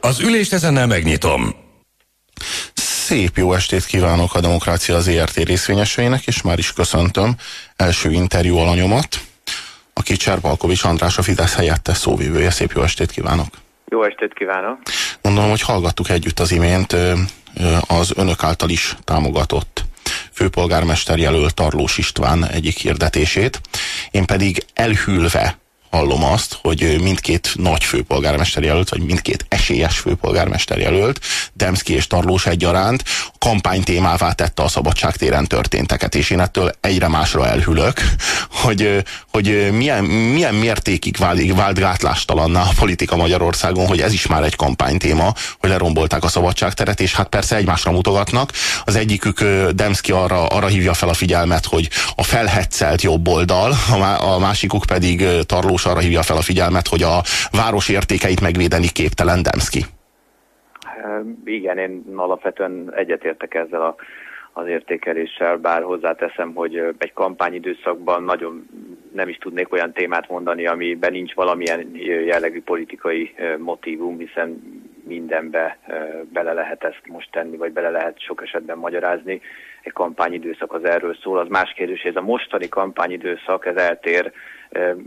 Az ülést ezennel megnyitom. Szép jó estét kívánok a Demokrácia az ERT részvényeseinek, és már is köszöntöm első interjú alanyomat, aki Cserbalkovics András a Fidesz helyettes szóvívője. Szép jó estét kívánok! Jó estét kívánok! Gondolom, hogy hallgattuk együtt az imént az önök által is támogatott főpolgármester jelölt Tarlós István egyik hirdetését. Én pedig elhűlve hallom azt, hogy mindkét nagy főpolgármester jelölt, vagy mindkét esélyes főpolgármester jelölt, Demszki és Tarlós egyaránt kampány témává tette a szabadságtéren történteket, és én ettől egyre másra elhülök, hogy, hogy milyen, milyen mértékig vált, vált gátlástalanná a politika Magyarországon, hogy ez is már egy kampánytéma, hogy lerombolták a szabadságteret, és hát persze egymásra mutogatnak. Az egyikük Demszki arra, arra hívja fel a figyelmet, hogy a felhetszelt jobb oldal, a másikuk pedig Tarlós arra hívja fel a figyelmet, hogy a város értékeit megvédeni képtelen Demszki. Igen, én alapvetően egyetértek ezzel a, az értékeléssel, bár hozzáteszem, hogy egy kampányidőszakban nagyon nem is tudnék olyan témát mondani, amiben nincs valamilyen jellegű politikai motivum, hiszen mindenbe bele lehet ezt most tenni, vagy bele lehet sok esetben magyarázni. Kampányidőszak az erről szól. Az más kérdés, hogy ez a mostani kampányidőszak, ez eltér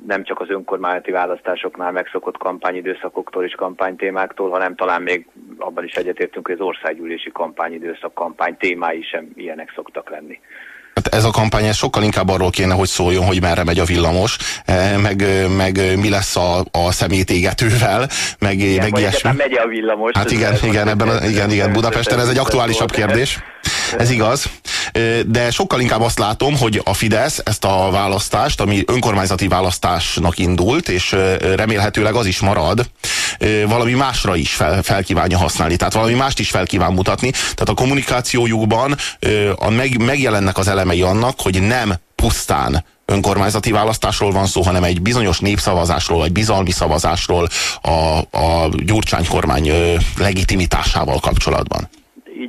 nem csak az önkormányzati választásoknál megszokott kampányidőszakoktól és kampánytémáktól, hanem talán még abban is egyetértünk, hogy az országgyűlési kampányidőszak kampány témái sem ilyenek szoktak lenni. Hát ez a kampány ez sokkal inkább arról kéne, hogy szóljon, hogy merre megy a villamos, meg, meg mi lesz a, a szemétégetővel, meg, igen, meg ilyesmi. megy a villamos. Hát igen, igen, ebben a, igen, igen, Budapesten ez egy aktuálisabb kérdés. Ez igaz. De sokkal inkább azt látom, hogy a Fidesz ezt a választást, ami önkormányzati választásnak indult, és remélhetőleg az is marad, valami másra is fel, fel kívánja használni. Tehát valami mást is fel kíván mutatni. Tehát a kommunikációjukban a meg, megjelennek az elemei annak, hogy nem pusztán önkormányzati választásról van szó, hanem egy bizonyos népszavazásról, vagy bizalmi szavazásról a, a Gyurcsány kormány legitimitásával kapcsolatban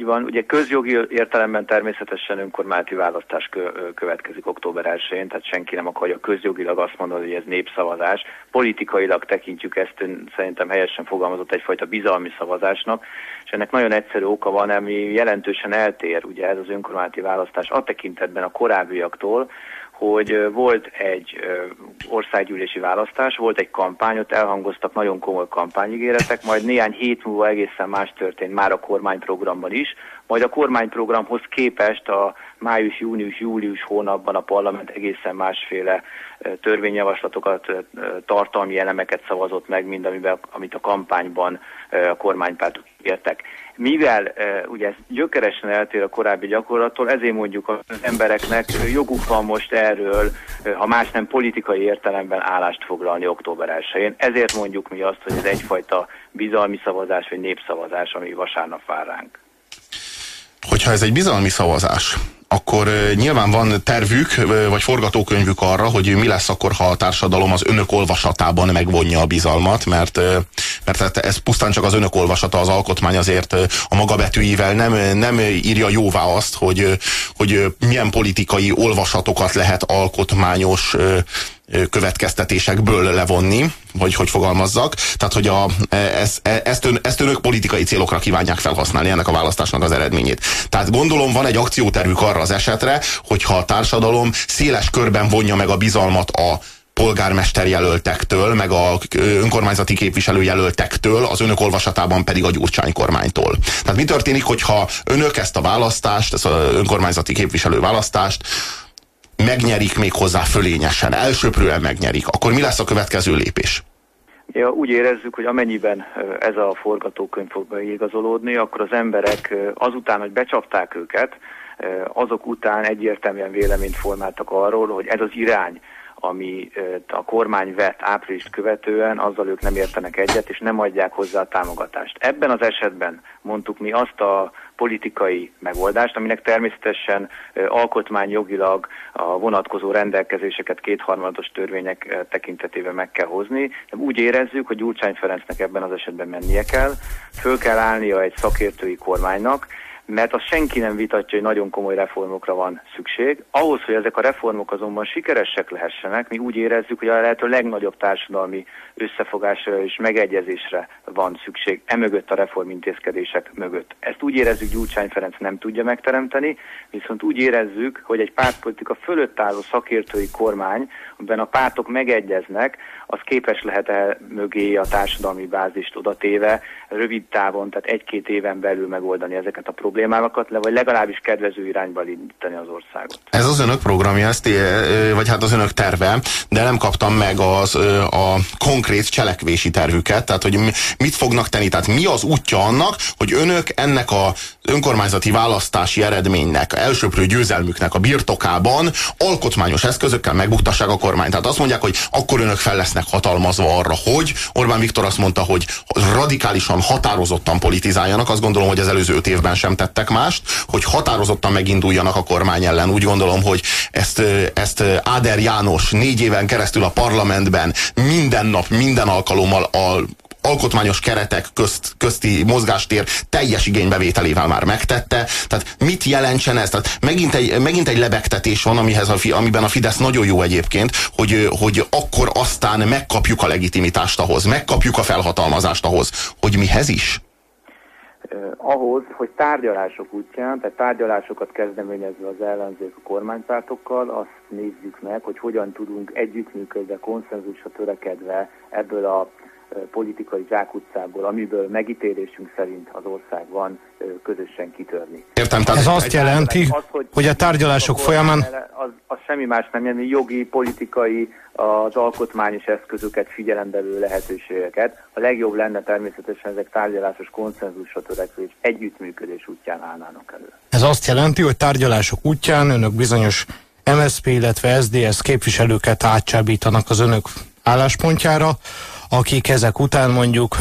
van. Ugye közjogi értelemben természetesen önkormányzati választás következik október 1-én, tehát senki nem akarja közjogilag azt mondani, hogy ez népszavazás. Politikailag tekintjük ezt, szerintem helyesen fogalmazott egyfajta bizalmi szavazásnak, és ennek nagyon egyszerű oka van, ami jelentősen eltér, ugye ez az önkormányzati választás a tekintetben a korábbiaktól, hogy volt egy országgyűlési választás, volt egy kampány, ott elhangoztak nagyon komoly kampányigéretek, majd néhány hét múlva egészen más történt már a kormányprogramban is, majd a kormányprogramhoz képest a május, június, július hónapban a parlament egészen másféle törvényjavaslatokat, tartalmi elemeket szavazott meg, mint amiben, amit a kampányban a kormánypártok értek. Mivel ugye ez gyökeresen eltér a korábbi gyakorlattól, ezért mondjuk az embereknek joguk van most erről, ha más nem politikai értelemben állást foglalni október 1-én. Ezért mondjuk mi azt, hogy ez egyfajta bizalmi szavazás vagy népszavazás, ami vasárnap vár ránk. Hogyha ez egy bizalmi szavazás, akkor nyilván van tervük, vagy forgatókönyvük arra, hogy mi lesz akkor, ha a társadalom az önök olvasatában megvonja a bizalmat, mert, mert hát ez pusztán csak az önök olvasata, az alkotmány azért a maga betűivel nem, nem írja jóvá azt, hogy, hogy milyen politikai olvasatokat lehet alkotmányos következtetésekből levonni, vagy hogy fogalmazzak. Tehát, hogy a, e, ez, e, ezt, ön, ezt önök politikai célokra kívánják felhasználni ennek a választásnak az eredményét. Tehát gondolom van egy akciótervük arra az esetre, hogyha a társadalom széles körben vonja meg a bizalmat a polgármester jelöltektől, meg a önkormányzati képviselő jelöltektől, az önök olvasatában pedig a Gyurcsány kormánytól. Tehát mi történik, hogyha önök ezt a választást, ezt az önkormányzati képviselő választást megnyerik még hozzá fölényesen, elsőprően megnyerik, akkor mi lesz a következő lépés? Ja, úgy érezzük, hogy amennyiben ez a forgatókönyv fog beigazolódni, akkor az emberek azután, hogy becsapták őket, azok után egyértelműen véleményt formáltak arról, hogy ez az irány, ami a kormány vett áprilist követően, azzal ők nem értenek egyet, és nem adják hozzá a támogatást. Ebben az esetben mondtuk mi azt a politikai megoldást, aminek természetesen alkotmányjogilag a vonatkozó rendelkezéseket kétharmados törvények tekintetében meg kell hozni. De úgy érezzük, hogy Gyurcsány Ferencnek ebben az esetben mennie kell, föl kell állnia egy szakértői kormánynak, mert azt senki nem vitatja, hogy nagyon komoly reformokra van szükség. Ahhoz, hogy ezek a reformok azonban sikeresek lehessenek, mi úgy érezzük, hogy a lehető legnagyobb társadalmi összefogásra és megegyezésre van szükség emögött a reformintézkedések mögött. Ezt úgy érezzük, Gyurcsány Ferenc nem tudja megteremteni, viszont úgy érezzük, hogy egy pártpolitika fölött álló szakértői kormány, amiben a pártok megegyeznek, az képes lehet el mögé a társadalmi bázist odatéve rövid távon, tehát egy-két éven belül megoldani ezeket a problémákat, vagy legalábbis kedvező irányba indítani az országot. Ez az önök programja, ezt, vagy hát az önök terve, de nem kaptam meg az, a konkrét cselekvési tervüket, tehát hogy mit fognak tenni, tehát mi az útja annak, hogy önök ennek a önkormányzati választási eredménynek, elsőprő győzelmüknek a birtokában alkotmányos eszközökkel megbuktassák a kormányt. Tehát azt mondják, hogy akkor önök fel lesznek hatalmazva arra, hogy Orbán Viktor azt mondta, hogy radikálisan, határozottan politizáljanak, azt gondolom, hogy az előző öt évben sem tettek mást, hogy határozottan meginduljanak a kormány ellen. Úgy gondolom, hogy ezt, ezt Áder János négy éven keresztül a parlamentben minden nap, minden alkalommal a alkotmányos keretek közt, közti mozgástér teljes igénybevételével már megtette. Tehát mit jelentsen ez? Tehát megint egy, megint egy lebegtetés van, amihez a, amiben a Fidesz nagyon jó egyébként, hogy, hogy akkor aztán megkapjuk a legitimitást ahhoz, megkapjuk a felhatalmazást ahhoz, hogy mihez is? ahhoz, hogy tárgyalások útján, tehát tárgyalásokat kezdeményezve az ellenzék a kormánypártokkal, azt nézzük meg, hogy hogyan tudunk együttműködve, konszenzusra törekedve ebből a politikai zsákutcából, amiből megítélésünk szerint az országban közösen kitörni. Értem, tehát ez azt jelenti, az, hogy, hogy a tárgyalások a folyamán... Az, az semmi más nem jelenti, jogi, politikai, az alkotmányos eszközöket figyelembe lehetőségeket. A legjobb lenne természetesen ezek tárgyalásos konszenzusra törekvés, együttműködés útján állnának elő. Ez azt jelenti, hogy tárgyalások útján önök bizonyos MSZP, illetve SDS képviselőket átcsábítanak az önök álláspontjára, akik ezek után mondjuk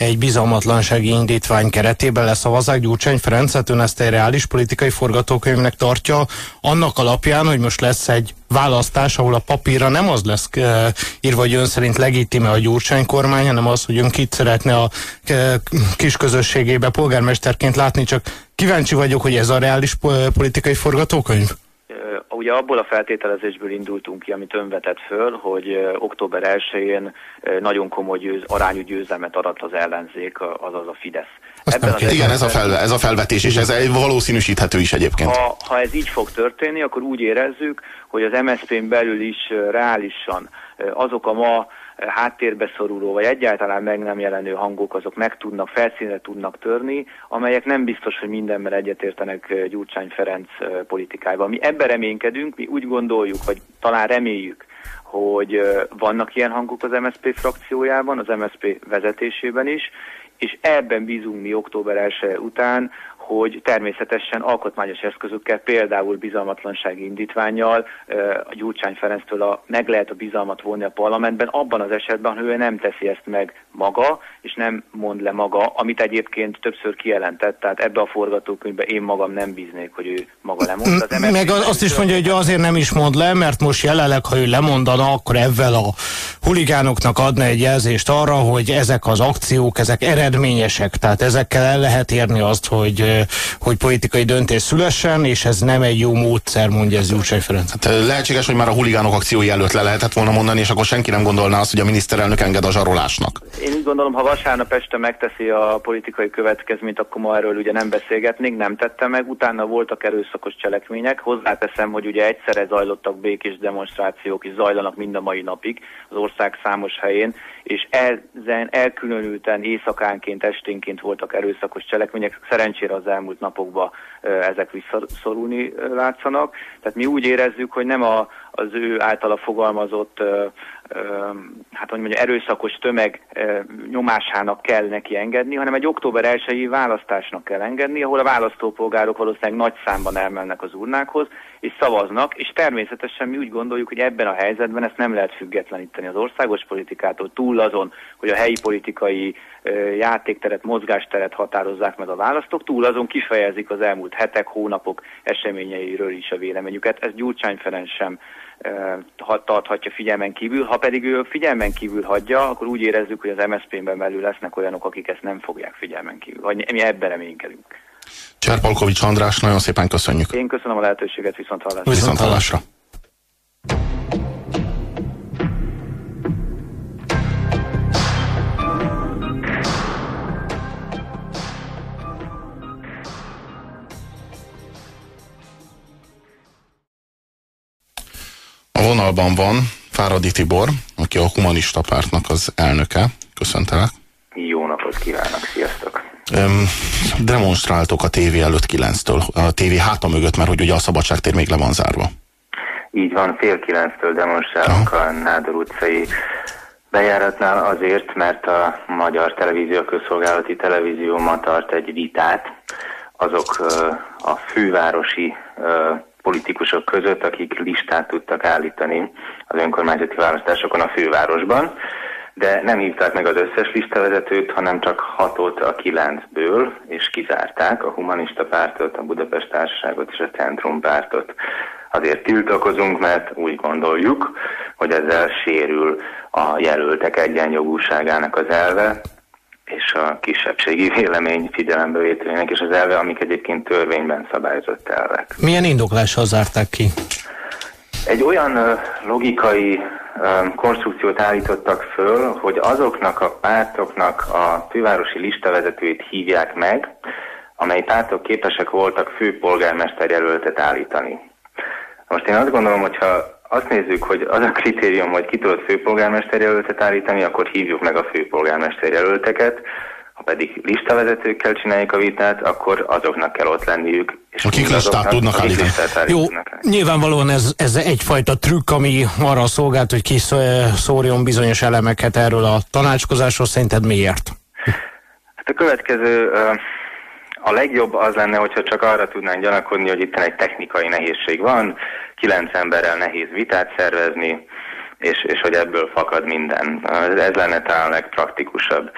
egy bizalmatlansági indítvány keretében leszavazzák Gyurcsány Ferencet, ön ezt egy reális politikai forgatókönyvnek tartja, annak alapján, hogy most lesz egy választás, ahol a papírra nem az lesz e, írva, hogy ön szerint legitime a Gyurcsány kormány, hanem az, hogy ön kit szeretne a e, kis közösségébe polgármesterként látni, csak kíváncsi vagyok, hogy ez a reális politikai forgatókönyv? Ugye abból a feltételezésből indultunk ki, amit önvetett föl, hogy október 1-én nagyon komoly győz, arányú győzelmet adat az ellenzék, azaz a Fidesz. Ebben az igen, ez a, felve, ez a felvetés, és ez valószínűsíthető is egyébként. Ha, ha ez így fog történni, akkor úgy érezzük, hogy az MSZP-n belül is reálisan azok a ma háttérbe szoruló, vagy egyáltalán meg nem jelenő hangok, azok meg tudnak, felszínre tudnak törni, amelyek nem biztos, hogy mindenben egyetértenek Gyurcsány Ferenc politikájában. Mi ebben reménykedünk, mi úgy gondoljuk, vagy talán reméljük, hogy vannak ilyen hangok az MSZP frakciójában, az MSZP vezetésében is, és ebben bízunk mi október 1 után, hogy természetesen alkotmányos eszközökkel, például bizalmatlansági indítványjal a Gyurcsány Ferenctől a, meg lehet a bizalmat vonni a parlamentben, abban az esetben, hogy ő nem teszi ezt meg maga, és nem mond le maga, amit egyébként többször kijelentett, tehát ebbe a forgatókönyvbe én magam nem bíznék, hogy ő maga lemond. Az meg azt is mondja, hogy azért nem is mond le, mert most jelenleg, ha ő lemondana, akkor ezzel a huligánoknak adna egy jelzést arra, hogy ezek az akciók, ezek eredményesek, tehát ezekkel el lehet érni azt, hogy hogy politikai döntés szülessen, és ez nem egy jó módszer, mondja ez Gyurcsány Ferenc. Hát lehetséges, hogy már a huligánok akciói előtt le lehetett volna mondani, és akkor senki nem gondolná azt, hogy a miniszterelnök enged a zsarolásnak. Én úgy gondolom, ha vasárnap este megteszi a politikai következményt, akkor ma erről ugye nem beszélgetnénk, nem tette meg. Utána voltak erőszakos cselekmények. Hozzáteszem, hogy ugye egyszerre zajlottak békés demonstrációk, és zajlanak mind a mai napig az ország számos helyén, és ezen elkülönülten éjszakánként, esténként voltak erőszakos cselekmények. Szerencsére az elmúlt napokban ezek visszaszorulni látszanak. Tehát mi úgy érezzük, hogy nem a, az ő általa fogalmazott hát hogy mondja, erőszakos tömeg nyomásának kell neki engedni, hanem egy október 1 választásnak kell engedni, ahol a választópolgárok valószínűleg nagy számban elmennek az urnákhoz, és szavaznak, és természetesen mi úgy gondoljuk, hogy ebben a helyzetben ezt nem lehet függetleníteni az országos politikától, túl azon, hogy a helyi politikai játékteret, mozgásteret határozzák meg a választók, túl azon kifejezik az elmúlt hetek, hónapok eseményeiről is a véleményüket. Ez Gyurcsány Ferenc sem tarthatja figyelmen kívül. Ha pedig ő figyelmen kívül hagyja, akkor úgy érezzük, hogy az MSZP-ben belül lesznek olyanok, akik ezt nem fogják figyelmen kívül. Vagy mi ebben reménykedünk. Cserpalkovics András, nagyon szépen köszönjük. Én köszönöm a lehetőséget, viszont hallásra. Viszont hallásra. A vonalban van Fáradi Tibor, aki a Humanista Pártnak az elnöke. Köszöntelek. Jó napot kívánok, sziasztok! Demonstráltok a tévé előtt kilenctől, a tévé háta mögött, mert hogy ugye a szabadságtér még le van zárva. Így van, fél kilenctől demonstrálunk Aha. a Nádor utcai bejáratnál azért, mert a Magyar Televízió Közszolgálati Televízió ma tart egy vitát azok a fővárosi politikusok között, akik listát tudtak állítani az önkormányzati választásokon a fővárosban, de nem hívták meg az összes listavezetőt, hanem csak hatot a kilencből, és kizárták a Humanista Pártot, a Budapest Társaságot és a Centrum Pártot. Azért tiltakozunk, mert úgy gondoljuk, hogy ezzel sérül a jelöltek egyenjogúságának az elve, és a kisebbségi vélemény figyelembevételének és az elve, amik egyébként törvényben szabályozott elvek. Milyen indoklással zárták ki? Egy olyan logikai konstrukciót állítottak föl, hogy azoknak a pártoknak a fővárosi listavezetőit hívják meg, amely pártok képesek voltak főpolgármester jelöltet állítani. Most én azt gondolom, hogyha azt nézzük, hogy az a kritérium, hogy ki tudod főpolgármester jelöltet állítani, akkor hívjuk meg a főpolgármester jelölteket, ha pedig listavezetőkkel csináljuk a vitát, akkor azoknak kell ott lenniük. És akik listát tudnak állítani. Jó, nyilvánvalóan ez, ez egyfajta trükk, ami arra szolgált, hogy kiszórjon bizonyos elemeket erről a tanácskozásról. Szerinted miért? Hát a következő a legjobb az lenne, hogyha csak arra tudnánk gyanakodni, hogy itt egy technikai nehézség van, kilenc emberrel nehéz vitát szervezni, és, és hogy ebből fakad minden. Ez lenne talán legpraktikusabb.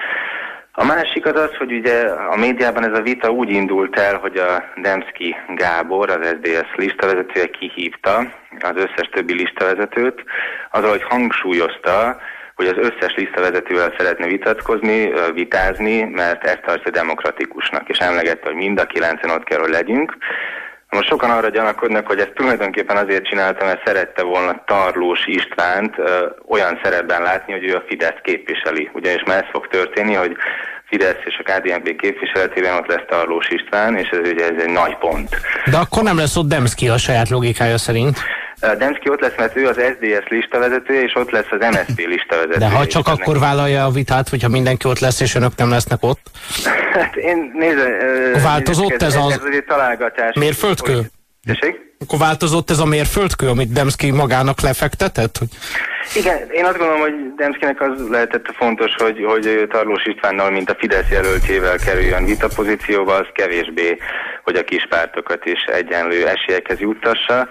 A másik az az, hogy ugye a médiában ez a vita úgy indult el, hogy a Demszki Gábor, az SDS listavezetője kihívta az összes többi listavezetőt, azzal, hogy hangsúlyozta, hogy az összes listavezetővel szeretne vitatkozni, vitázni, mert ezt tartja demokratikusnak, és emlegette, hogy mind a kilencen ott kell, hogy legyünk. Most sokan arra gyanakodnak, hogy ezt tulajdonképpen azért csináltam, mert szerette volna Tarlós Istvánt ö, olyan szerepben látni, hogy ő a Fidesz képviseli. Ugyanis már ez fog történni, hogy Fidesz és a KDNP képviseletében ott lesz Tarlós István, és ez ugye ez egy nagy pont. De akkor nem lesz ott Demszki a saját logikája szerint. Demszki ott lesz, mert ő az SDS listavezetője, és ott lesz az MSZP listavezetője. De ha csak akkor vállalja a vitát, hogyha mindenki ott lesz, és önök nem lesznek ott? hát én nézze... Változott ez, ez az... Ez találgatás. Mérföldkő? Tessék? Akkor változott ez a mérföldkő, amit Demszki magának lefektetett? Hogy... Igen, én azt gondolom, hogy Demszkinek az lehetett fontos, hogy, hogy Tarlós Istvánnal, mint a Fidesz jelöltjével kerüljön vitapozícióba, az kevésbé, hogy a kis pártokat is egyenlő esélyekhez juttassa.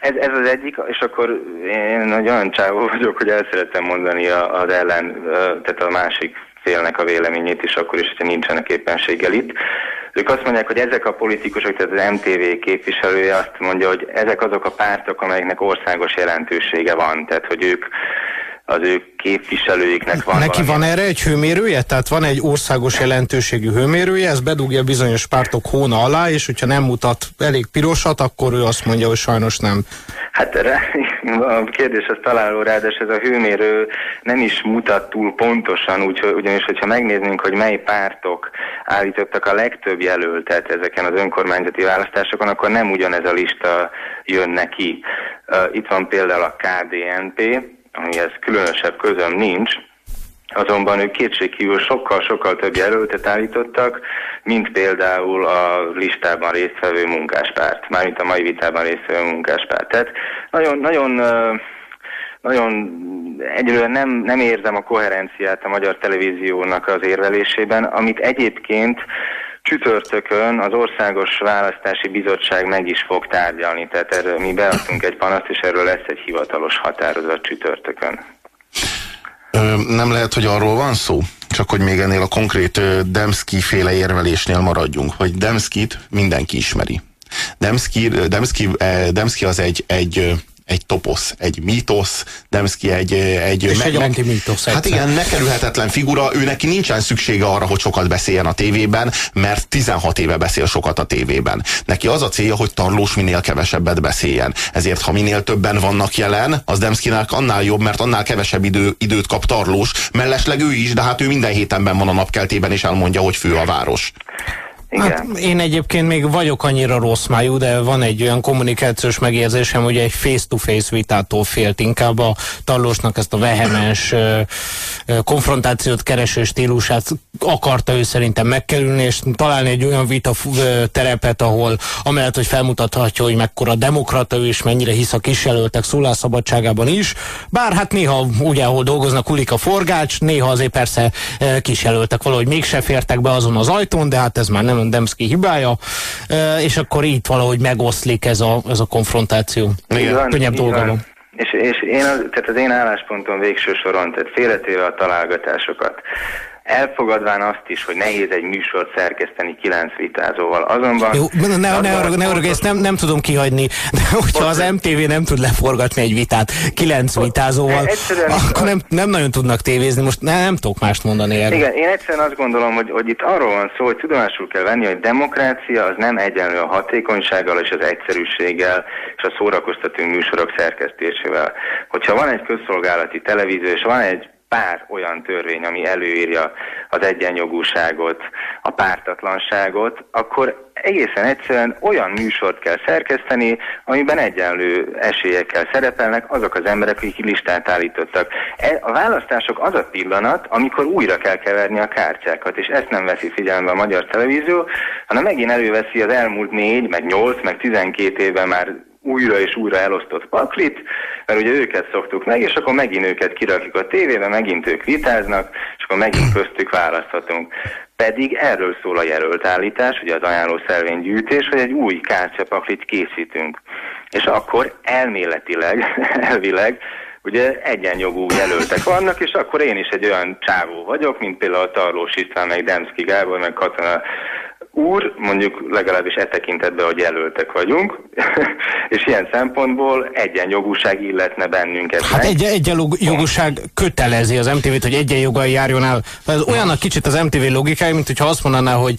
Ez, ez az egyik, és akkor én egy olyan csávó vagyok, hogy el szeretem mondani az ellen, tehát a másik félnek a véleményét is, akkor is, hogyha nincsenek éppenséggel itt. Ők azt mondják, hogy ezek a politikusok, tehát az MTV képviselője azt mondja, hogy ezek azok a pártok, amelyeknek országos jelentősége van, tehát hogy ők az ő képviselőiknek van Neki valami... van erre egy hőmérője? Tehát van egy országos jelentőségű hőmérője, ez bedugja bizonyos pártok hóna alá, és hogyha nem mutat elég pirosat, akkor ő azt mondja, hogy sajnos nem. Hát a kérdés az találó rá, de ez a hőmérő nem is mutat túl pontosan, úgy, ugyanis, hogyha megnéznénk, hogy mely pártok állítottak a legtöbb jelöltet ezeken az önkormányzati választásokon, akkor nem ugyanez a lista jön neki. Itt van például a KDNP, amihez különösebb közöm nincs, Azonban ők kétségkívül sokkal-sokkal több jelöltet állítottak, mint például a listában résztvevő munkáspárt, mármint a mai vitában résztvevő munkáspárt. Tehát nagyon, nagyon nagyon egyelőre nem, nem érzem a koherenciát a magyar televíziónak az érvelésében, amit egyébként csütörtökön az Országos Választási Bizottság meg is fog tárgyalni. Tehát erről mi beadtunk egy panaszt, és erről lesz egy hivatalos határozat csütörtökön. Ö, nem lehet, hogy arról van szó? Csak hogy még ennél a konkrét Demszki féle érvelésnél maradjunk, hogy Demszkit mindenki ismeri. Demszki, Demszki, Demszki az egy, egy egy toposz, egy mítosz, Demszki egy... egy És egy antimítosz. Hát igen, megkerülhetetlen figura, ő neki nincsen szüksége arra, hogy sokat beszéljen a tévében, mert 16 éve beszél sokat a tévében. Neki az a célja, hogy Tarlós minél kevesebbet beszéljen. Ezért, ha minél többen vannak jelen, az Demszkinek annál jobb, mert annál kevesebb idő, időt kap Tarlós. Mellesleg ő is, de hát ő minden hétenben van a napkeltében, és elmondja, hogy fő a város. Igen. Hát én egyébként még vagyok annyira rossz májú, de van egy olyan kommunikációs megérzésem, hogy egy face-to-face vitától félt inkább a Tallósnak ezt a vehemens konfrontációt kereső stílusát akarta ő szerintem megkerülni, és találni egy olyan vita terepet, ahol amellett, hogy felmutathatja, hogy mekkora demokrata ő is, mennyire hisz a kisjelöltek szólásszabadságában is, bár hát néha ugye, ahol dolgoznak, ulik a forgács, néha azért persze kisjelöltek valahogy mégse fértek be azon az ajtón, de hát ez már nem Demszki hibája, és akkor itt valahogy megoszlik ez a, ez a konfrontáció. Igen. Könnyebb dolga van. És, és én, az, tehát az én álláspontom végső soron, tehát félretéve a találgatásokat, elfogadván azt is, hogy nehéz egy műsort szerkeszteni kilenc vitázóval. Azonban... Jó, ne, ne, ne, arra, ne arra, ezt nem, nem tudom kihagyni, de hogyha az MTV nem tud leforgatni egy vitát kilenc vitázóval, akkor nem, nem nagyon tudnak tévézni. Most ne, nem tudok mást mondani erről. Igen, én egyszerűen azt gondolom, hogy, hogy itt arról van szó, hogy tudomásul kell venni, hogy demokrácia az nem egyenlő a hatékonysággal és az egyszerűséggel és a szórakoztató műsorok szerkesztésével. Hogyha van egy közszolgálati televízió, és van egy pár olyan törvény, ami előírja az egyenjogúságot, a pártatlanságot, akkor egészen egyszerűen olyan műsort kell szerkeszteni, amiben egyenlő esélyekkel szerepelnek azok az emberek, akik listát állítottak. E, a választások az a pillanat, amikor újra kell keverni a kártyákat, és ezt nem veszi figyelembe a magyar televízió, hanem megint előveszi az elmúlt négy, meg nyolc, meg tizenkét évben már újra és újra elosztott paklit, mert ugye őket szoktuk meg, és akkor megint őket kirakjuk a tévébe, megint ők vitáznak, és akkor megint köztük választhatunk. Pedig erről szól a jelölt állítás, ugye az ajánló gyűjtés, hogy egy új kártyapaklit készítünk. És akkor elméletileg, elvileg, ugye egyenjogú jelöltek vannak, és akkor én is egy olyan csávó vagyok, mint például Tarlós István, meg Demszki Gábor, meg Katona úr, mondjuk legalábbis e tekintetben, hogy jelöltek vagyunk, és ilyen szempontból egyenjogúság illetne bennünket. Hát egy, egyenjogúság kötelezi az MTV-t, hogy egyenjogai járjon el. Ez olyan a kicsit az MTV logikája, mint hogyha azt mondaná, hogy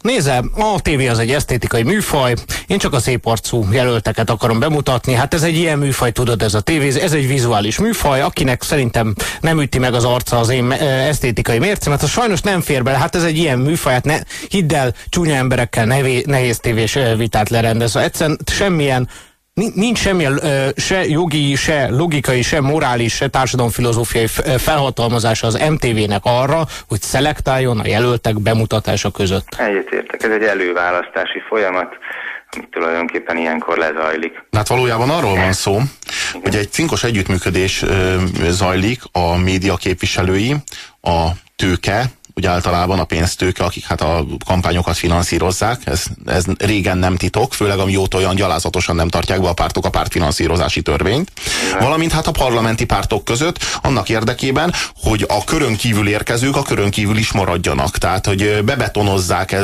Nézze, a tévé az egy esztétikai műfaj, én csak a szép arcú jelölteket akarom bemutatni. Hát ez egy ilyen műfaj, tudod, ez a tévé, ez egy vizuális műfaj, akinek szerintem nem üti meg az arca az én esztétikai mércemet, az sajnos nem fér bele. Hát ez egy ilyen műfaj, hát ne, hidd el, csúnya emberekkel nevé, nehéz tévés vitát lerendez. Egyszerűen semmilyen nincs semmilyen se jogi, se logikai, se morális, se társadalomfilozófiai felhatalmazása az MTV-nek arra, hogy szelektáljon a jelöltek bemutatása között. Egyetértek, ez egy előválasztási folyamat ami tulajdonképpen ilyenkor lezajlik. Hát valójában arról van szó, hogy egy cinkos együttműködés zajlik a média képviselői, a tőke, úgy általában a pénztőke, akik hát a kampányokat finanszírozzák, ez, ez régen nem titok, főleg amióta olyan gyalázatosan nem tartják be a pártok a pártfinanszírozási törvényt, valamint hát a parlamenti pártok között annak érdekében, hogy a körön kívül érkezők a körön kívül is maradjanak. Tehát, hogy bebetonozzák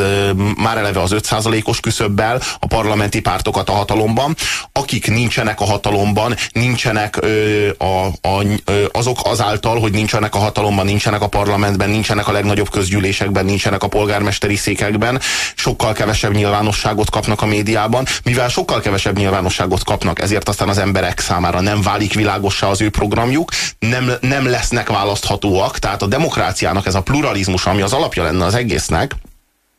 már eleve az 5%-os küszöbbel a parlamenti pártokat a hatalomban, akik nincsenek a hatalomban, nincsenek ö, a, a, azok azáltal, hogy nincsenek a hatalomban, nincsenek a parlamentben, nincsenek a legnagyobb legnagyobb közgyűlésekben nincsenek a polgármesteri székekben, sokkal kevesebb nyilvánosságot kapnak a médiában, mivel sokkal kevesebb nyilvánosságot kapnak, ezért aztán az emberek számára nem válik világossá az ő programjuk, nem, nem lesznek választhatóak, tehát a demokráciának ez a pluralizmus, ami az alapja lenne az egésznek,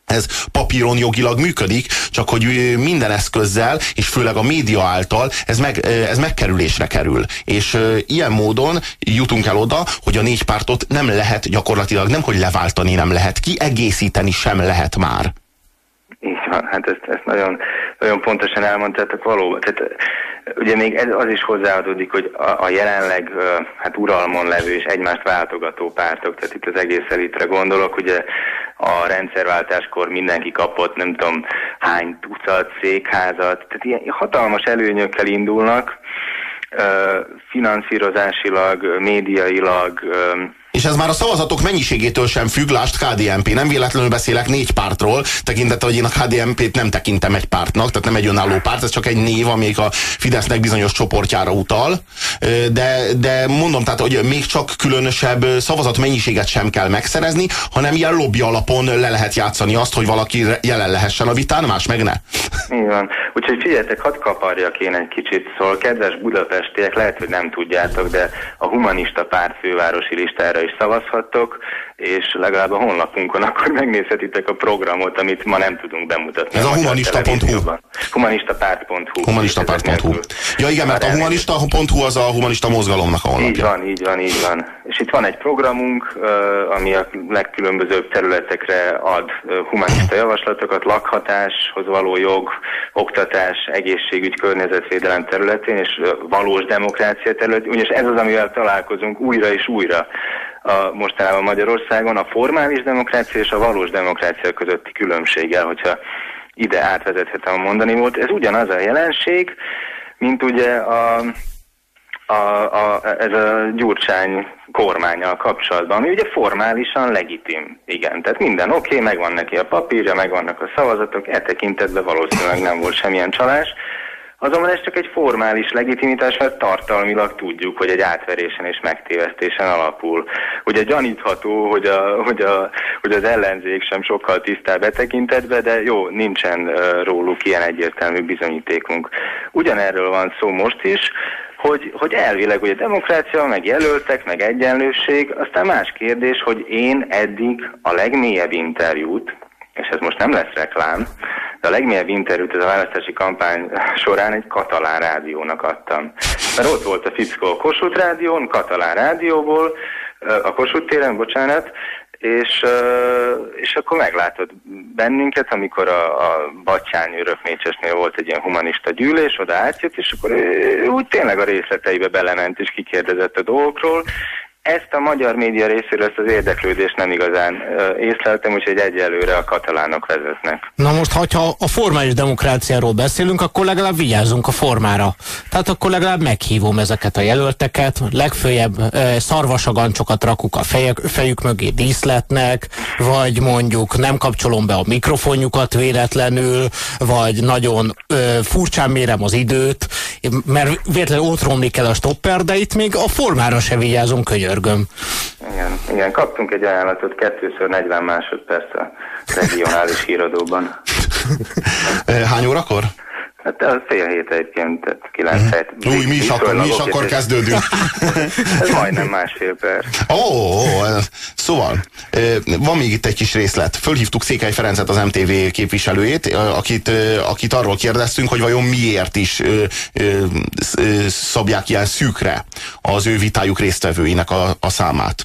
ez papíron jogilag működik, csak hogy minden eszközzel, és főleg a média által ez, meg, ez megkerülésre kerül. És ilyen módon jutunk el oda, hogy a négy pártot nem lehet gyakorlatilag, nem hogy leváltani nem lehet, kiegészíteni sem lehet már. Így van, hát ezt, ezt nagyon, nagyon pontosan elmondtátok valóban. Tehát, ugye még ez, az is hozzáadódik, hogy a, a jelenleg hát uralmon levő és egymást váltogató pártok, tehát itt az egész elitre gondolok, ugye a rendszerváltáskor mindenki kapott nem tudom hány tucat székházat, tehát ilyen hatalmas előnyökkel indulnak, finanszírozásilag, médiailag, és ez már a szavazatok mennyiségétől sem függ, lást KDNP. Nem véletlenül beszélek négy pártról, tekintettel, hogy én a KDNP-t nem tekintem egy pártnak, tehát nem egy önálló párt, ez csak egy név, amelyik a Fidesznek bizonyos csoportjára utal. De, de mondom, tehát, hogy még csak különösebb szavazat mennyiséget sem kell megszerezni, hanem ilyen lobby alapon le lehet játszani azt, hogy valaki jelen lehessen a vitán, más meg ne. Így van. Úgyhogy figyeljetek, hadd kaparjak én egy kicsit. Szóval, kedves budapestiek, lehet, hogy nem tudjátok, de a humanista párt fővárosi listára is szavazhattok, és legalább a honlapunkon akkor megnézhetitek a programot, amit ma nem tudunk bemutatni. Ez a, a humanista.hu. Humanistapárt.hu. Humanistapárt.hu. Ja igen, mert a humanista.hu az a humanista mozgalomnak a honlapja. Így van, így van, így van. És itt van egy programunk, ami a legkülönbözőbb területekre ad humanista javaslatokat, lakhatáshoz való jog, oktatás, egészségügy, környezetvédelem területén, és valós demokrácia területén. Ugyanis ez az, amivel találkozunk újra és újra a mostanában Magyarországon a formális demokrácia és a valós demokrácia közötti különbséggel, hogyha ide átvezethetem a mondani volt. Ez ugyanaz a jelenség, mint ugye a, a, a, ez a Gyurcsány kormányal kapcsolatban, ami ugye formálisan legitim. Igen, tehát minden oké, okay, megvan neki a papírja, megvannak a szavazatok, e tekintetben valószínűleg nem volt semmilyen csalás. Azonban ez csak egy formális legitimitás, mert tartalmilag tudjuk, hogy egy átverésen és megtévesztésen alapul. Ugye gyanítható, hogy, a, hogy, a, hogy az ellenzék sem sokkal tisztább betekintetbe, de jó, nincsen róluk ilyen egyértelmű bizonyítékunk. Ugyanerről van szó most is, hogy, hogy elvileg ugye demokrácia, meg jelöltek, meg egyenlőség, aztán más kérdés, hogy én eddig a legmélyebb interjút, és ez most nem lesz reklám, de a legmélyebb interjút ez a választási kampány során egy katalán rádiónak adtam. Mert ott volt a Fickó a Kossuth rádión, katalán rádióból, a Kossuth téren, bocsánat, és, és akkor meglátod bennünket, amikor a, a Batyány örökmécsesnél volt egy ilyen humanista gyűlés, oda átjött, és akkor úgy tényleg a részleteibe belement és kikérdezett a dolgokról, ezt a magyar média részéről ezt az érdeklődést nem igazán észleltem, úgyhogy egyelőre a katalánok vezetnek. Na most, ha a formális demokráciáról beszélünk, akkor legalább vigyázzunk a formára. Tehát akkor legalább meghívom ezeket a jelölteket, legfőjebb e, szarvasagancsokat rakuk a fejek, fejük mögé díszletnek, vagy mondjuk nem kapcsolom be a mikrofonjukat véletlenül, vagy nagyon e, furcsán mérem az időt, mert véletlenül ott romlik el a stopper, de itt még a formára se vigyázunk, könyör könyörgöm. Igen, igen, kaptunk egy ajánlatot kettőször 40 másodperc a regionális híradóban. Hány órakor? Hát a fél hét egyébként, tehát kilenc uh-huh. hét. Új, mi is akkor, mi is akkor kezdődünk. Ez majdnem másfél perc. Ó, oh, oh, szóval, van még itt egy kis részlet. Fölhívtuk Székely Ferencet, az MTV képviselőjét, akit, akit arról kérdeztünk, hogy vajon miért is szabják ilyen szűkre az ő vitájuk résztvevőinek a, a számát.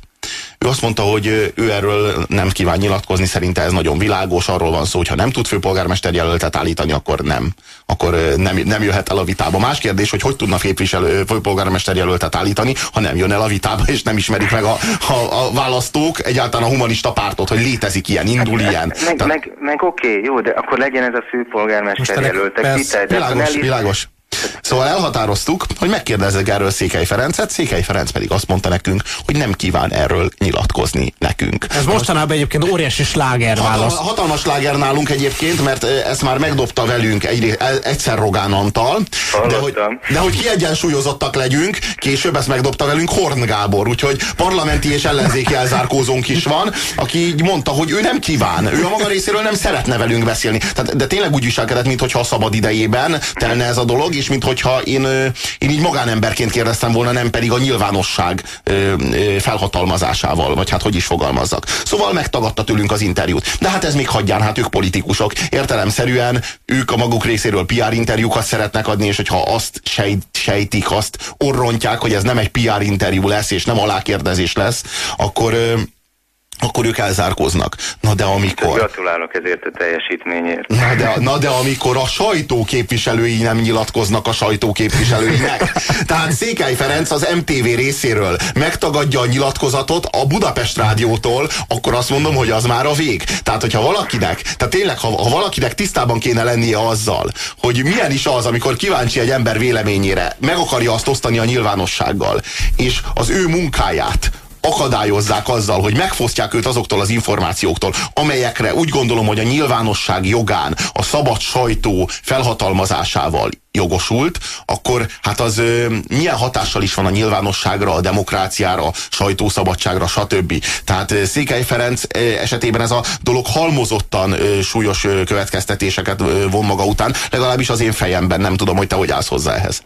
Ő azt mondta, hogy ő erről nem kíván nyilatkozni, szerinte ez nagyon világos, arról van szó, hogy ha nem tud főpolgármester jelöltet állítani, akkor nem. Akkor nem, nem jöhet el a vitába. Más kérdés, hogy hogy tudna képviselő, főpolgármester jelöltet állítani, ha nem jön el a vitába, és nem ismerik meg a, a, a választók, egyáltalán a humanista pártot, hogy létezik ilyen, indul hát, ilyen. Meg, Tehát... meg, meg oké, jó, de akkor legyen ez a főpolgármester jelöltek. Világos, világos. Szóval elhatároztuk, hogy megkérdezzük erről Székely Ferencet, Székely Ferenc pedig azt mondta nekünk, hogy nem kíván erről nyilatkozni nekünk. Ez mostanában egyébként óriási sláger válasz. Hatalmas, hatalmas sláger nálunk egyébként, mert ezt már megdobta velünk egy, egyszer Rogán Antal, de hogy, de hogy kiegyensúlyozottak legyünk, később ezt megdobta velünk Horn Gábor, úgyhogy parlamenti és ellenzéki elzárkózónk is van, aki így mondta, hogy ő nem kíván, ő a maga részéről nem szeretne velünk beszélni. Tehát, de tényleg úgy viselkedett, mintha a szabad idejében telne ez a dolog, és mint hogyha én, én így magánemberként kérdeztem volna, nem pedig a nyilvánosság felhatalmazásával, vagy hát hogy is fogalmazzak. Szóval megtagadta tőlünk az interjút. De hát ez még hagyján, hát ők politikusok. Értelemszerűen ők a maguk részéről PR interjúkat szeretnek adni, és hogyha azt sejt, sejtik, azt orrontják, hogy ez nem egy PR interjú lesz, és nem alákérdezés lesz, akkor akkor ők elzárkoznak. Na de amikor... Gratulálok ezért a teljesítményért. Na de, na de amikor a sajtó képviselői nem nyilatkoznak a sajtó képviselőinek. Tehát Székely Ferenc az MTV részéről megtagadja a nyilatkozatot a Budapest Rádiótól, akkor azt mondom, hogy az már a vég. Tehát, hogyha valakinek, tehát tényleg, ha, ha valakinek tisztában kéne lennie azzal, hogy milyen is az, amikor kíváncsi egy ember véleményére, meg akarja azt osztani a nyilvánossággal, és az ő munkáját, akadályozzák azzal, hogy megfosztják őt azoktól az információktól, amelyekre úgy gondolom, hogy a nyilvánosság jogán, a szabad sajtó felhatalmazásával jogosult, akkor hát az ö, milyen hatással is van a nyilvánosságra, a demokráciára, sajtószabadságra, stb. Tehát Székely Ferenc ö, esetében ez a dolog halmozottan ö, súlyos ö, következtetéseket ö, von maga után, legalábbis az én fejemben, nem tudom, hogy te hogy állsz hozzá ehhez.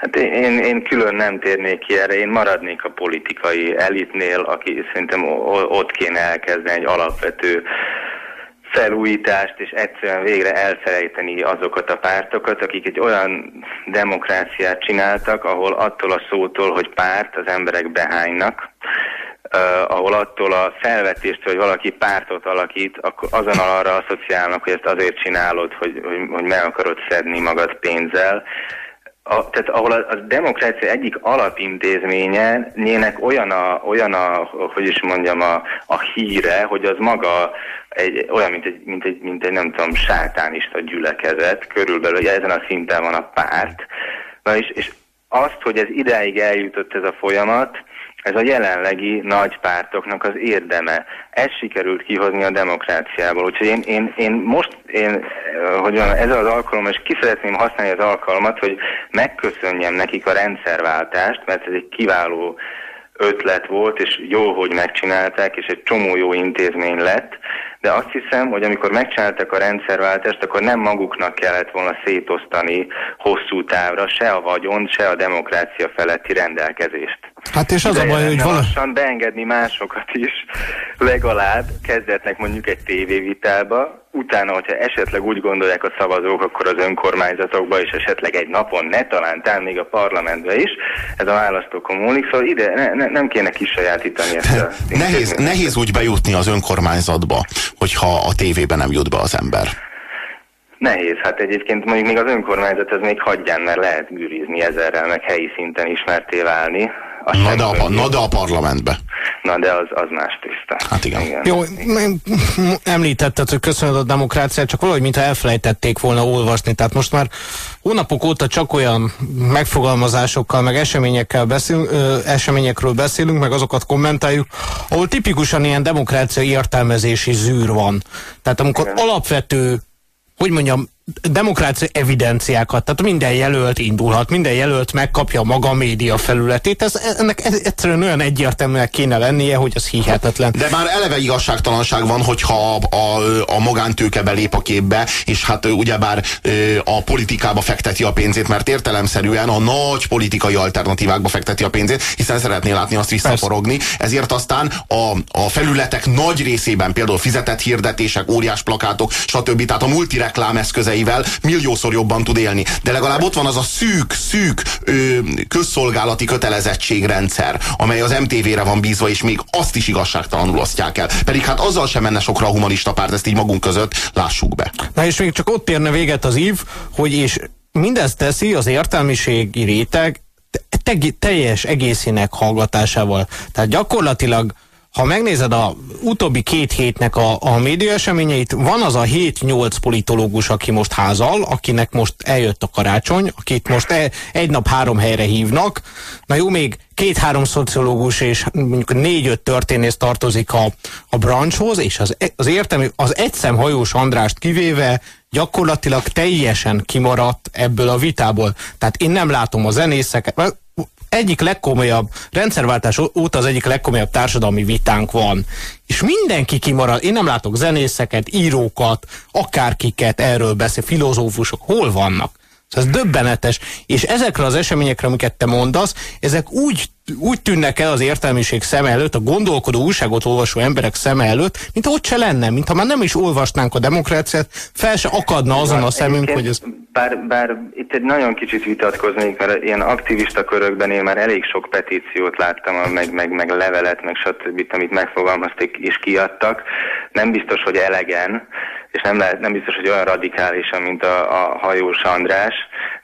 Hát én, én külön nem térnék ki erre, én maradnék a politikai elitnél, aki szerintem ott kéne elkezdeni egy alapvető felújítást, és egyszerűen végre elfelejteni azokat a pártokat, akik egy olyan demokráciát csináltak, ahol attól a szótól, hogy párt, az emberek behánynak, uh, ahol attól a felvetést, hogy valaki pártot alakít, akkor azon arra asszociálnak, hogy ezt azért csinálod, hogy, hogy, hogy meg akarod szedni magad pénzzel, a, tehát ahol a, a demokrácia egyik alapintézménye nyének olyan a, olyan a, hogy is mondjam, a, a híre, hogy az maga egy, olyan, mint egy, mint, egy, mint egy, nem tudom, sátánista gyülekezet, körülbelül, hogy ezen a szinten van a párt. Na és, és azt, hogy ez ideig eljutott ez a folyamat, ez a jelenlegi nagy pártoknak az érdeme. Ez sikerült kihozni a demokráciából. Úgyhogy én, én, én most, én, hogy van, ez az alkalom, és ki szeretném használni az alkalmat, hogy megköszönjem nekik a rendszerváltást, mert ez egy kiváló ötlet volt, és jó, hogy megcsinálták, és egy csomó jó intézmény lett, de azt hiszem, hogy amikor megcsináltak a rendszerváltást, akkor nem maguknak kellett volna szétosztani hosszú távra se a vagyon, se a demokrácia feletti rendelkezést. Hát és az a baj, hogy lassan beengedni másokat is, legalább kezdetnek mondjuk egy tévévitába, utána, hogyha esetleg úgy gondolják a szavazók, akkor az önkormányzatokba, és esetleg egy napon ne talán, talán még a parlamentbe is, ez a választókon múlik, szóval ide ne, ne, nem kéne kisajátítani ezt a nehéz, nehéz úgy bejutni az önkormányzatba, hogyha a tévében nem jut be az ember. Nehéz, hát egyébként mondjuk még az önkormányzat ez még hagyján, mert lehet gűrizni ezerrel, meg helyi szinten ismerté válni. Na de, a, na de a parlamentbe. Na de az, az más tiszta. Hát igen. igen. Jó, említetted, hogy köszönöd a demokráciát, csak valahogy mintha elfelejtették volna olvasni. Tehát most már hónapok óta csak olyan megfogalmazásokkal, meg eseményekkel beszél, ö, eseményekről beszélünk, meg azokat kommentáljuk, ahol tipikusan ilyen demokrácia értelmezési zűr van. Tehát amikor igen. alapvető hogy mondjam, demokrácia evidenciákat, tehát minden jelölt indulhat, minden jelölt megkapja a maga média felületét, ez, ennek egyszerűen olyan egyértelműnek kéne lennie, hogy az hihetetlen. De már eleve igazságtalanság van, hogyha a, a, a magántőke belép a képbe, és hát ugyebár a politikába fekteti a pénzét, mert értelemszerűen a nagy politikai alternatívákba fekteti a pénzét, hiszen szeretné látni azt visszaforogni, ezért aztán a, a felületek nagy részében, például fizetett hirdetések, óriás plakátok, stb. Tehát a multireklám eszközei eszközeivel milliószor jobban tud élni. De legalább ott van az a szűk, szűk ö, közszolgálati kötelezettségrendszer, amely az MTV-re van bízva, és még azt is igazságtalanul osztják el. Pedig hát azzal sem menne sokra a humanista párt, ezt így magunk között lássuk be. Na és még csak ott érne véget az ív, hogy és mindezt teszi az értelmiségi réteg te teljes egészének hallgatásával. Tehát gyakorlatilag ha megnézed a utóbbi két hétnek a, a média eseményeit, van az a 7-8 politológus, aki most házal, akinek most eljött a karácsony, akit most e, egy nap három helyre hívnak. Na jó, még két-három szociológus és mondjuk négy-öt történész tartozik a, a branchhoz, és az, az értelmű, az egyszemhajós Andrást kivéve gyakorlatilag teljesen kimaradt ebből a vitából. Tehát én nem látom a zenészeket, egyik legkomolyabb, rendszerváltás óta az egyik legkomolyabb társadalmi vitánk van. És mindenki kimarad. Én nem látok zenészeket, írókat, akárkiket erről beszél, filozófusok. Hol vannak? Ez döbbenetes. És ezekre az eseményekre, amiket te mondasz, ezek úgy úgy tűnnek el az értelmiség szem előtt, a gondolkodó újságot olvasó emberek szem előtt, mint ott se lenne, mintha már nem is olvasnánk a demokráciát, fel se akadna azon a szemünk, hogy ez... Bár, bár itt egy nagyon kicsit vitatkoznék, mert ilyen aktivista körökben én már elég sok petíciót láttam, meg, meg, meg levelet, meg stb., amit megfogalmazték és kiadtak. Nem biztos, hogy elegen, és nem, lehet, nem biztos, hogy olyan radikálisan, mint a, a hajós András,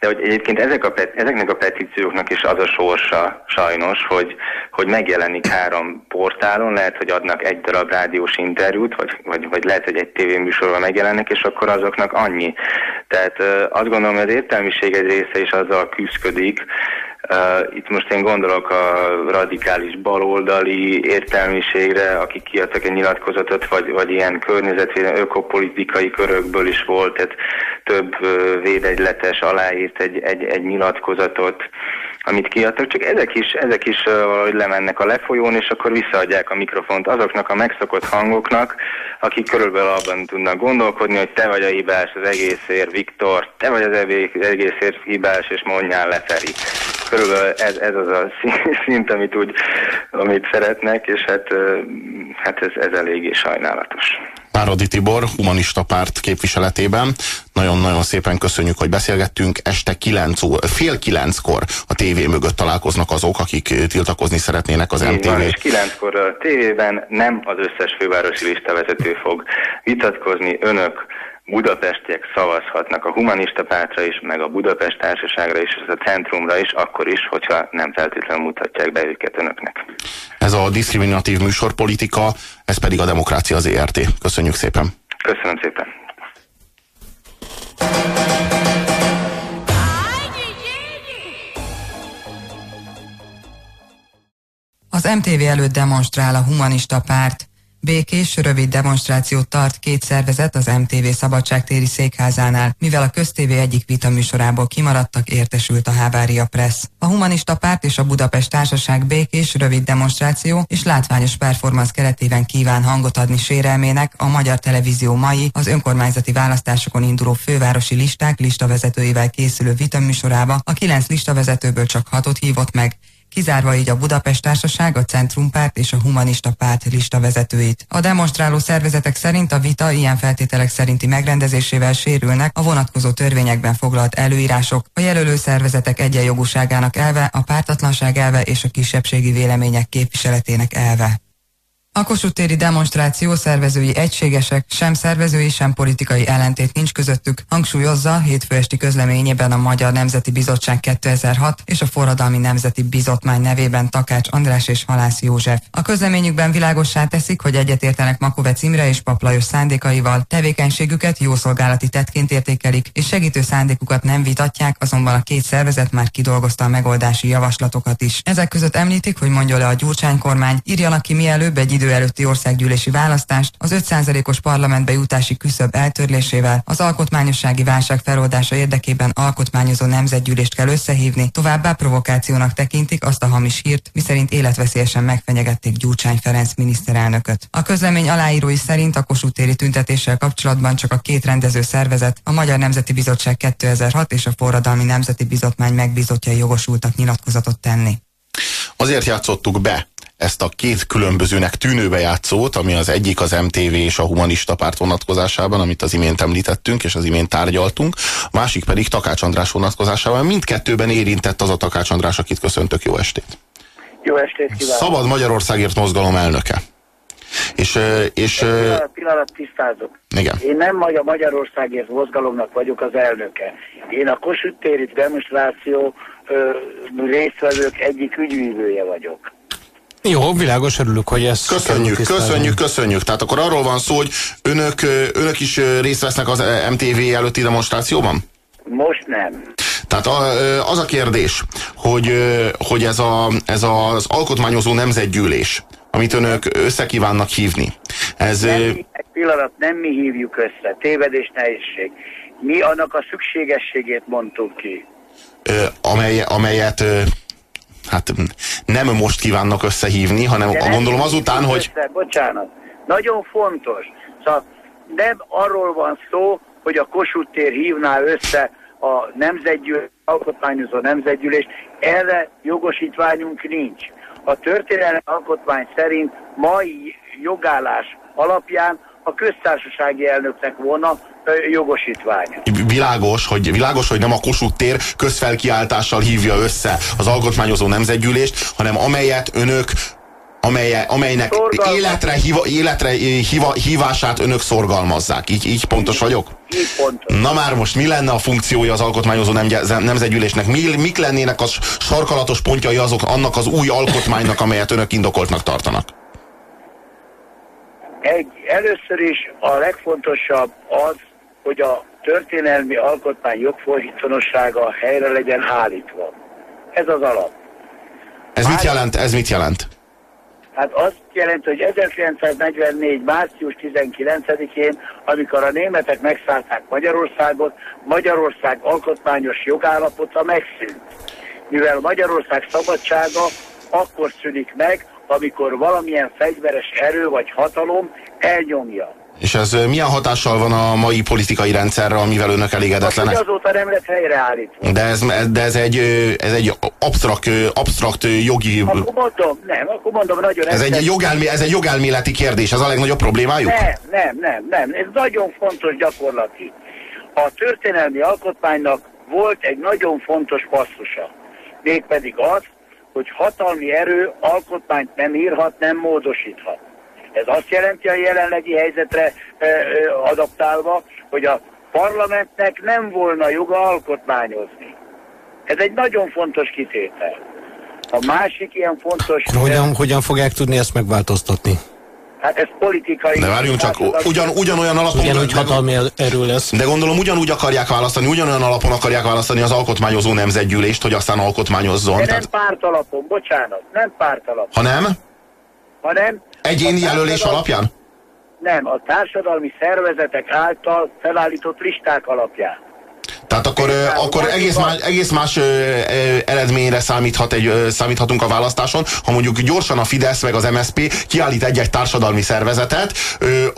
de hogy egyébként ezek a, ezeknek a petícióknak is az a sorsa sajnos, hogy, hogy megjelenik három portálon, lehet, hogy adnak egy darab rádiós interjút, vagy, vagy, vagy lehet, hogy egy tévéműsorban megjelennek, és akkor azoknak annyi. Tehát azt gondolom, hogy az értelmiség egy része is azzal küzdik, itt most én gondolok a radikális baloldali értelmiségre, akik kiadtak egy nyilatkozatot, vagy, vagy ilyen környezetvédelmi, ökopolitikai körökből is volt, tehát több védegyletes aláírt egy, egy, egy nyilatkozatot, amit kiadtak, csak ezek is, ezek is valahogy lemennek a lefolyón, és akkor visszaadják a mikrofont azoknak a megszokott hangoknak, akik körülbelül abban tudnak gondolkodni, hogy te vagy a hibás az egészért, Viktor, te vagy az egészért hibás, és mondjál le, Feri. Körülbelül ez, ez az a szint, amit, úgy, amit szeretnek, és hát, hát ez, ez eléggé sajnálatos. Váradi Tibor, humanista párt képviseletében. Nagyon-nagyon szépen köszönjük, hogy beszélgettünk. Este 9 ó, fél kilenckor a tévé mögött találkoznak azok, akik tiltakozni szeretnének az MTV. Van, és kilenckor a tévében nem az összes fővárosi listavezető fog vitatkozni. Önök budapestiek szavazhatnak a humanista pártra is, meg a Budapest társaságra is, és a centrumra is, akkor is, hogyha nem feltétlenül mutatják be őket önöknek. Ez a diszkriminatív műsorpolitika, ez pedig a demokrácia az ERT. Köszönjük szépen. Köszönöm szépen. Az MTV előtt demonstrál a humanista párt. Békés, rövid demonstrációt tart két szervezet az MTV szabadságtéri székházánál, mivel a köztévé egyik vitaműsorából kimaradtak, értesült a Hávária Press. A Humanista Párt és a Budapest Társaság békés, rövid demonstráció és látványos performance keretében kíván hangot adni sérelmének a Magyar Televízió mai az önkormányzati választásokon induló fővárosi listák listavezetőivel készülő vitaműsorába a kilenc listavezetőből csak hatot hívott meg, kizárva így a Budapest Társaság, a Centrumpárt és a Humanista Párt lista vezetőit. A demonstráló szervezetek szerint a vita ilyen feltételek szerinti megrendezésével sérülnek a vonatkozó törvényekben foglalt előírások, a jelölő szervezetek egyenjogúságának elve, a pártatlanság elve és a kisebbségi vélemények képviseletének elve. A Kossuth demonstráció szervezői egységesek, sem szervezői, sem politikai ellentét nincs közöttük, hangsúlyozza hétfő esti közleményében a Magyar Nemzeti Bizottság 2006 és a Forradalmi Nemzeti Bizotmány nevében Takács András és Halász József. A közleményükben világossá teszik, hogy egyetértenek Makovec Imre és Paplajos szándékaival, tevékenységüket jószolgálati tettként értékelik, és segítő szándékukat nem vitatják, azonban a két szervezet már kidolgozta a megoldási javaslatokat is. Ezek között említik, hogy mondja le a Gyurcsány kormány, írjanak ki mielőbb egy idő idő előtti országgyűlési választást az 5%-os parlamentbe jutási küszöb eltörlésével az alkotmányossági válság feloldása érdekében alkotmányozó nemzetgyűlést kell összehívni, továbbá provokációnak tekintik azt a hamis hírt, miszerint életveszélyesen megfenyegették Gyurcsány Ferenc miniszterelnököt. A közlemény aláírói szerint a Kossuth tüntetéssel kapcsolatban csak a két rendező szervezet, a Magyar Nemzeti Bizottság 2006 és a Forradalmi Nemzeti Bizottmány megbízottjai jogosultak nyilatkozatot tenni. Azért játszottuk be ezt a két különbözőnek tűnő bejátszót, ami az egyik az MTV és a Humanista Párt vonatkozásában, amit az imént említettünk, és az imént tárgyaltunk, a másik pedig Takács András vonatkozásában. Mindkettőben érintett az a Takács András, akit köszöntök. Jó estét! Jó estét kívánok! Szabad Magyarországért mozgalom elnöke. És, és, pillanat, pillanat tisztázok. Igen. Én nem a Magyarországért mozgalomnak vagyok az elnöke. Én a Kossuth téri demonstráció ö, résztvevők egyik ügyvívője vagyok. Jó, világos, örülök, hogy ez... Köszönjük, köszönjük, köszönjük. Tehát akkor arról van szó, hogy önök, önök is részt vesznek az MTV előtti demonstrációban? Most nem. Tehát az a kérdés, hogy, hogy ez, a, ez az alkotmányozó nemzetgyűlés, amit önök összekívánnak hívni. Ez, nem, egy pillanat, nem mi hívjuk össze, tévedés nehézség. Mi annak a szükségességét mondtuk ki. Amely, amelyet hát nem most kívánnak összehívni, hanem De gondolom azután, össze, hogy... Bocsánat, nagyon fontos. Szóval nem arról van szó, hogy a Kossuth tér hívná össze a nemzetgyűlés, alkotmányozó nemzetgyűlés, erre jogosítványunk nincs. A történelmi alkotmány szerint mai jogállás alapján a köztársasági elnöknek volna jogosítványa. Világos, hogy, világos, hogy nem a Kossuth tér közfelkiáltással hívja össze az alkotmányozó nemzetgyűlést, hanem amelyet önök amelye, amelynek életre, hiva, életre hiva, hívását önök szorgalmazzák. Így, így pontos vagyok? Így pontos. Na már most mi lenne a funkciója az alkotmányozó nemzetgyűlésnek? Mi, mik lennének a sarkalatos pontjai azok annak az új alkotmánynak, amelyet önök indokoltnak tartanak? Egy, először is a legfontosabb az, hogy a történelmi alkotmány jogfolytonossága helyre legyen állítva. Ez az alap. Ez Már... mit jelent? Ez mit jelent? Hát azt jelenti, hogy 1944. március 19-én, amikor a németek megszállták Magyarországot, Magyarország alkotmányos jogállapota megszűnt. Mivel Magyarország szabadsága akkor szűnik meg, amikor valamilyen fegyveres erő vagy hatalom elnyomja. És ez milyen hatással van a mai politikai rendszerre, amivel önök elégedetlenek? Azt, azóta nem lett helyreállítva. De ez, de ez egy, ez egy absztrakt, absztrakt jogi... Akkor mondom, nem, akkor mondom, nagyon... Ez egy, jogelmi, ez egy jogelméleti kérdés, ez a legnagyobb problémájuk? Nem, nem, nem, nem, ez nagyon fontos gyakorlati. A történelmi alkotmánynak volt egy nagyon fontos passzusa, mégpedig az, hogy hatalmi erő alkotmányt nem írhat, nem módosíthat. Ez azt jelenti a jelenlegi helyzetre e, e, adaptálva, hogy a parlamentnek nem volna joga alkotmányozni. Ez egy nagyon fontos kitétel. A másik ilyen fontos... Hogyan, hogyan fogják tudni ezt megváltoztatni? Hát ez politikai... De várjunk csak, ugyan, ugyanolyan alapon... Ugyanúgy hatalmi erő lesz. De gondolom ugyanúgy akarják választani, ugyanolyan alapon akarják választani az alkotmányozó nemzetgyűlést, hogy aztán alkotmányozzon. De nem tehát... párt alapon, bocsánat, nem párt alapon. Ha nem? Ha nem? Egyéni jelölés alapján? Nem, a társadalmi szervezetek által felállított listák alapján. Tehát akkor, akkor egész, más, egész más eredményre számíthat egy, számíthatunk a választáson, ha mondjuk gyorsan a Fidesz meg az MSP kiállít egy-egy társadalmi szervezetet,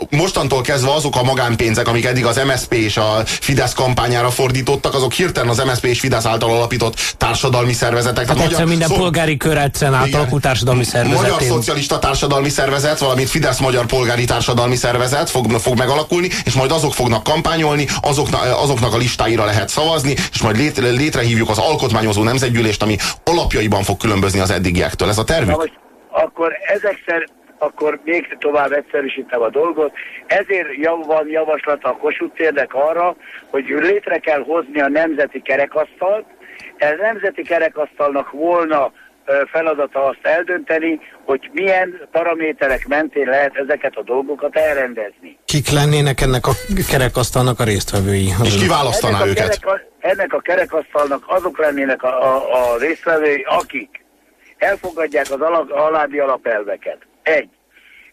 mostantól kezdve azok a magánpénzek, amik eddig az MSP és a Fidesz kampányára fordítottak, azok hirtelen az MSP és Fidesz által alapított társadalmi szervezetek. Hát egyszer minden szó... polgári kör egyszerűen átalakult társadalmi szervezet. Magyar Szocialista Társadalmi Szervezet, valamint Fidesz Magyar Polgári Társadalmi Szervezet fog, fog megalakulni, és majd azok fognak kampányolni, azoknak, azoknak a listáira lehet lehet szavazni, és majd létre, létrehívjuk az alkotmányozó nemzetgyűlést, ami alapjaiban fog különbözni az eddigiektől. Ez a tervük? Na most, akkor ezekszer akkor még tovább egyszerűsítem a dolgot. Ezért jav, van javaslat a Kossuth térdek arra, hogy létre kell hozni a nemzeti kerekasztalt. Ez nemzeti kerekasztalnak volna feladata azt eldönteni, hogy milyen paraméterek mentén lehet ezeket a dolgokat elrendezni. Kik lennének ennek a kerekasztalnak a résztvevői? És ki választaná ennek őket? A kerek, ennek a kerekasztalnak azok lennének a, a, a résztvevői, akik elfogadják az ala, alábbi alapelveket. Egy,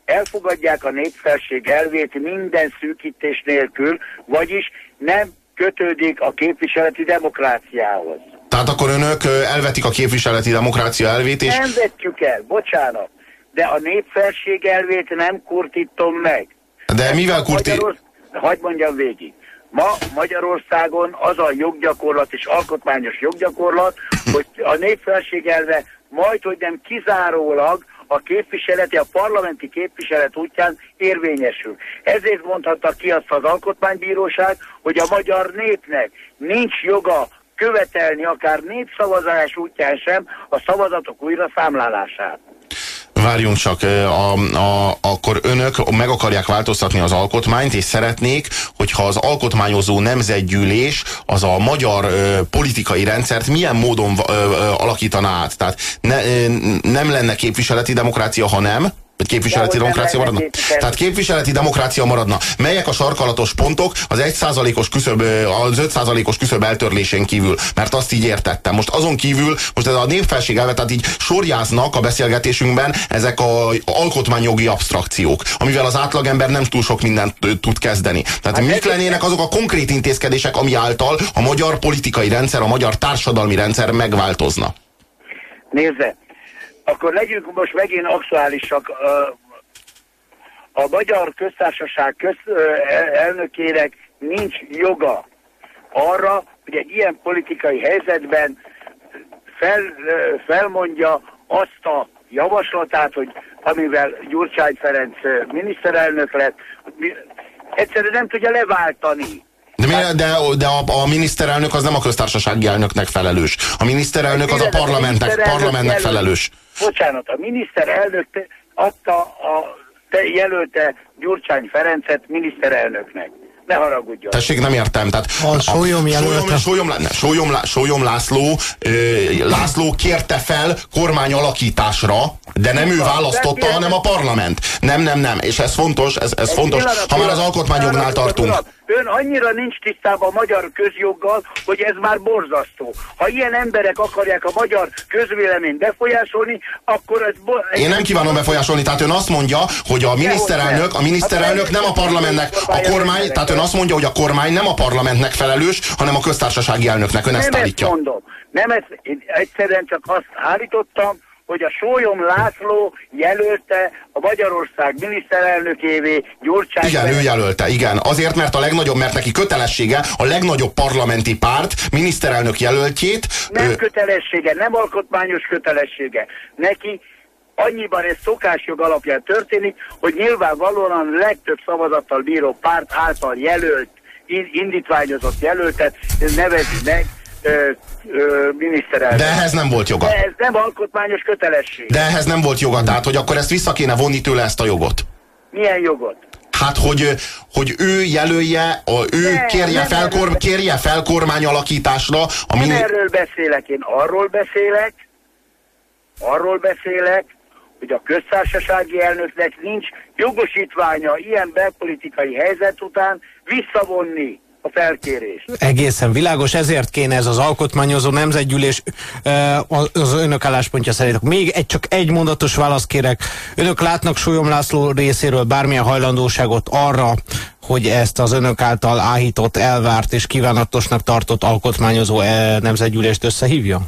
elfogadják a népfelség elvét minden szűkítés nélkül, vagyis nem kötődik a képviseleti demokráciához. Tehát akkor önök elvetik a képviseleti demokrácia elvét, és... Nem vetjük el, bocsánat. De a népfelség elvét nem kurtítom meg. De mivel kurti... Magyarorsz... Hagy mondjam végig. Ma Magyarországon az a joggyakorlat és alkotmányos joggyakorlat, hogy a népfelség elve majd, hogy nem kizárólag a képviseleti, a parlamenti képviselet útján érvényesül. Ezért mondhatta ki azt az alkotmánybíróság, hogy a magyar népnek nincs joga követelni akár népszavazás útján sem a szavazatok újra számlálását. Várjunk csak, a, a, akkor önök meg akarják változtatni az alkotmányt, és szeretnék, hogyha az alkotmányozó nemzetgyűlés az a magyar ö, politikai rendszert milyen módon ö, ö, alakítaná át. Tehát ne, ö, nem lenne képviseleti demokrácia, ha nem, vagy képviseleti demokrácia maradna? Tehát képviseleti demokrácia maradna. Melyek a sarkalatos pontok az 1%-os küszöb, az 5%-os küszöb eltörlésén kívül? Mert azt így értettem. Most azon kívül, most ez a népfelség elve, tehát így sorjáznak a beszélgetésünkben ezek a alkotmányjogi abstrakciók, amivel az átlagember nem túl sok mindent tud kezdeni. Tehát hát mik lennének azok a konkrét intézkedések, ami által a magyar politikai rendszer, a magyar társadalmi rendszer megváltozna? Nézze, akkor legyünk most megint aktuálisak. A Magyar Köztársaság köz, elnökének nincs joga arra, hogy egy ilyen politikai helyzetben fel, felmondja azt a javaslatát, hogy amivel Gyurcsány Ferenc miniszterelnök lett, egyszerűen nem tudja leváltani. De, mi, de, de a, a miniszterelnök az nem a köztársasági elnöknek felelős. A miniszterelnök az a parlamentnek, parlamentnek felelős. Bocsánat, a miniszterelnök adta a te jelölte Gyurcsány Ferencet miniszterelnöknek ne haragudjon. Tessék, nem értem. Tehát a Sólyom jelölte. Sólyom, Sólyom, Sólyom László, ö, László kérte fel kormány alakításra, de nem ő választotta, hanem a parlament. Nem, nem, nem. És ez fontos, ez, ez fontos. Ha már az alkotmányjognál tartunk. Ön annyira nincs tisztában a magyar közjoggal, hogy ez már borzasztó. Ha ilyen emberek akarják a magyar közvéleményt befolyásolni, akkor ez... Én nem kívánom befolyásolni, tehát ön azt mondja, hogy a miniszterelnök, a miniszterelnök hát nem a parlamentnek, a kormány, tehát ön azt mondja, hogy a kormány nem a parlamentnek felelős, hanem a köztársasági elnöknek. Ön ezt nem állítja. Ezt mondom. Nem ezt, én egyszerűen csak azt állítottam, hogy a Sólyom László jelölte a Magyarország miniszterelnökévé Gyurcsány. Igen, ő jelölte, igen. Azért, mert a legnagyobb, mert neki kötelessége a legnagyobb parlamenti párt miniszterelnök jelöltjét. Nem ő... kötelessége, nem alkotmányos kötelessége. Neki annyiban ez szokásjog alapján történik, hogy nyilvánvalóan legtöbb szavazattal bíró párt által jelölt, indítványozott jelöltet nevezi meg miniszterelnök. De ehhez nem volt joga. De ez nem alkotmányos kötelesség. De ehhez nem volt joga, tehát hogy akkor ezt vissza kéne vonni tőle ezt a jogot. Milyen jogot? Hát, hogy, hogy ő jelölje, a, ő ne, kérje, fel, kor, kérje fel kormány alakításra. A nem erről beszélek, én arról beszélek, arról beszélek, hogy a köztársasági elnöknek nincs jogosítványa ilyen belpolitikai helyzet után visszavonni a felkérés. Egészen világos, ezért kéne ez az alkotmányozó nemzetgyűlés az önök álláspontja szerint. Még egy, csak egy mondatos választ kérek. Önök látnak Súlyom László részéről bármilyen hajlandóságot arra, hogy ezt az önök által áhított, elvárt és kívánatosnak tartott alkotmányozó nemzetgyűlést összehívja?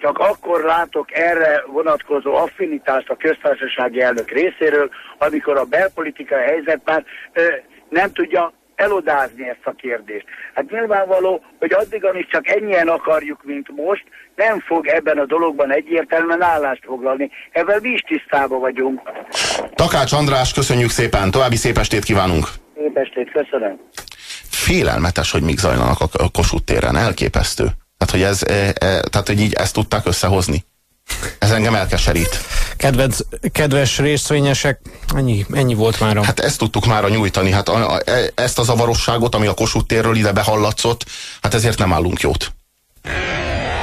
Csak akkor látok erre vonatkozó affinitást a köztársasági elnök részéről, amikor a belpolitikai helyzet már ö, nem tudja elodázni ezt a kérdést. Hát nyilvánvaló, hogy addig, amíg csak ennyien akarjuk, mint most, nem fog ebben a dologban egyértelműen állást foglalni. Ebben mi is tisztában vagyunk. Takács András, köszönjük szépen, további szép estét kívánunk. Szép estét, köszönöm. Félelmetes, hogy mik zajlanak a Kossuth téren, elképesztő. Tehát, hogy, ez, e, e, tehát, hogy így ezt tudták összehozni. Ez engem elkeserít. Kedvenc, kedves részvényesek, ennyi, ennyi volt már. Hát ezt tudtuk már nyújtani. Hát a, a, e, ezt a zavarosságot, ami a Kossuth térről ide behallatszott, hát ezért nem állunk jót.